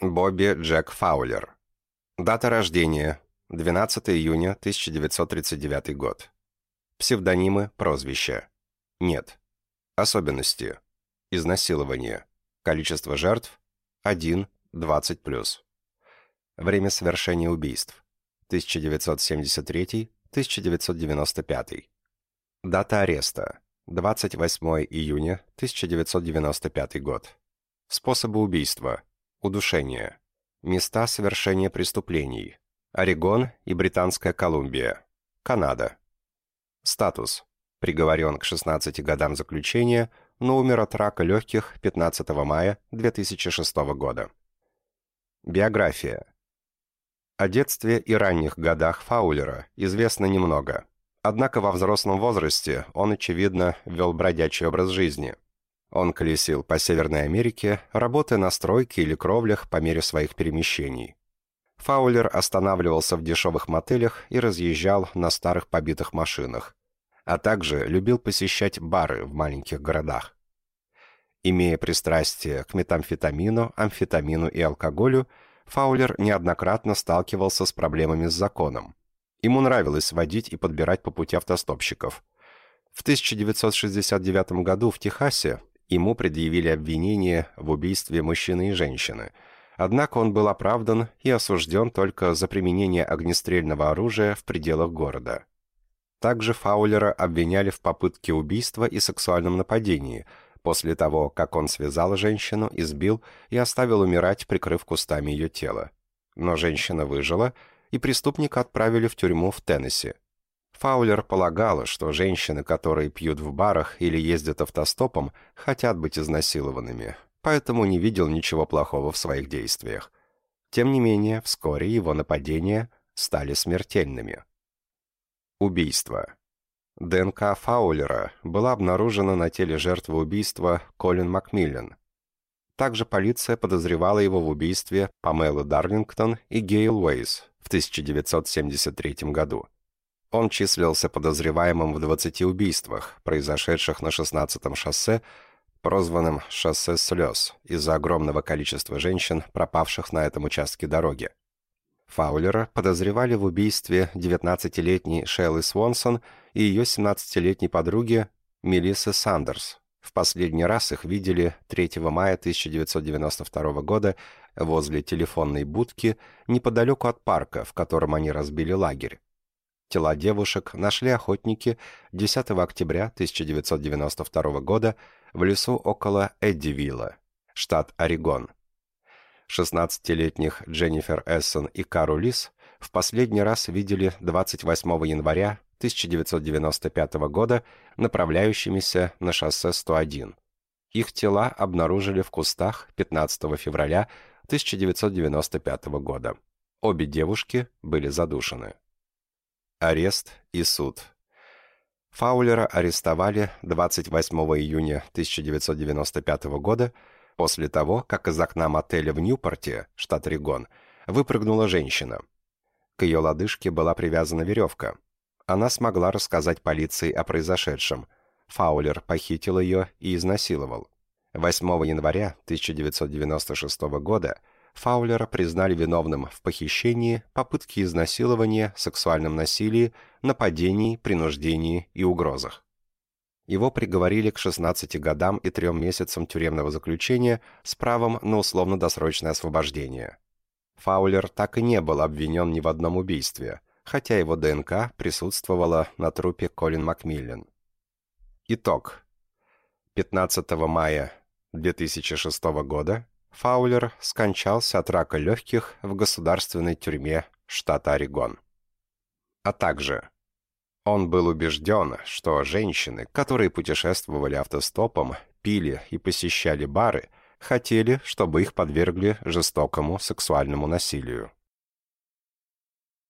Бобби Джек Фаулер. Дата рождения. 12 июня 1939 год. Псевдонимы, прозвища. Нет. Особенности. Изнасилование. Количество жертв. 1, 20+. Время совершения убийств. 1973-1995. Дата ареста. 28 июня 1995 год. Способы убийства. Удушение. Места совершения преступлений. Орегон и Британская Колумбия. Канада. Статус. Приговорен к 16 годам заключения, но умер от рака легких 15 мая 2006 года. Биография. О детстве и ранних годах Фаулера известно немного. Однако во взрослом возрасте он, очевидно, вел бродячий образ жизни. Он колесил по Северной Америке, работая на стройке или кровлях по мере своих перемещений. Фаулер останавливался в дешевых мотелях и разъезжал на старых побитых машинах, а также любил посещать бары в маленьких городах. Имея пристрастие к метамфетамину, амфетамину и алкоголю, Фаулер неоднократно сталкивался с проблемами с законом. Ему нравилось водить и подбирать по пути автостопщиков. В 1969 году в Техасе ему предъявили обвинение в убийстве мужчины и женщины. Однако он был оправдан и осужден только за применение огнестрельного оружия в пределах города. Также Фаулера обвиняли в попытке убийства и сексуальном нападении, после того, как он связал женщину, избил и оставил умирать, прикрыв кустами ее тело. Но женщина выжила – и преступника отправили в тюрьму в Теннесси. Фаулер полагала, что женщины, которые пьют в барах или ездят автостопом, хотят быть изнасилованными, поэтому не видел ничего плохого в своих действиях. Тем не менее, вскоре его нападения стали смертельными. Убийство. ДНК Фаулера была обнаружена на теле жертвы убийства Колин Макмиллан. Также полиция подозревала его в убийстве Памелы Дарлингтон и Гейл Уэйс, в 1973 году. Он числился подозреваемым в 20 убийствах, произошедших на 16-м шоссе, прозванном «шоссе слез» из-за огромного количества женщин, пропавших на этом участке дороги. Фаулера подозревали в убийстве 19-летней Шеллы Свонсон и ее 17-летней подруги Мелиссы Сандерс. В последний раз их видели 3 мая 1992 года возле телефонной будки неподалеку от парка, в котором они разбили лагерь. Тела девушек нашли охотники 10 октября 1992 года в лесу около Эддивилла, штат Орегон. 16-летних Дженнифер Эссон и Кару Лис в последний раз видели 28 января 1995 года направляющимися на шоссе 101. Их тела обнаружили в кустах 15 февраля 1995 года. Обе девушки были задушены. Арест и суд. Фаулера арестовали 28 июня 1995 года после того, как из окна мотеля в Ньюпорте, штат Регон, выпрыгнула женщина. К ее лодыжке была привязана веревка. Она смогла рассказать полиции о произошедшем. Фаулер похитил ее и изнасиловал. 8 января 1996 года Фаулера признали виновным в похищении, попытке изнасилования, сексуальном насилии, нападении, принуждении и угрозах. Его приговорили к 16 годам и трем месяцам тюремного заключения с правом на условно-досрочное освобождение. Фаулер так и не был обвинен ни в одном убийстве, хотя его ДНК присутствовала на трупе Колин Макмиллен. Итог. 15 мая 2006 года Фаулер скончался от рака легких в государственной тюрьме штата Орегон. А также он был убежден, что женщины, которые путешествовали автостопом, пили и посещали бары, хотели, чтобы их подвергли жестокому сексуальному насилию.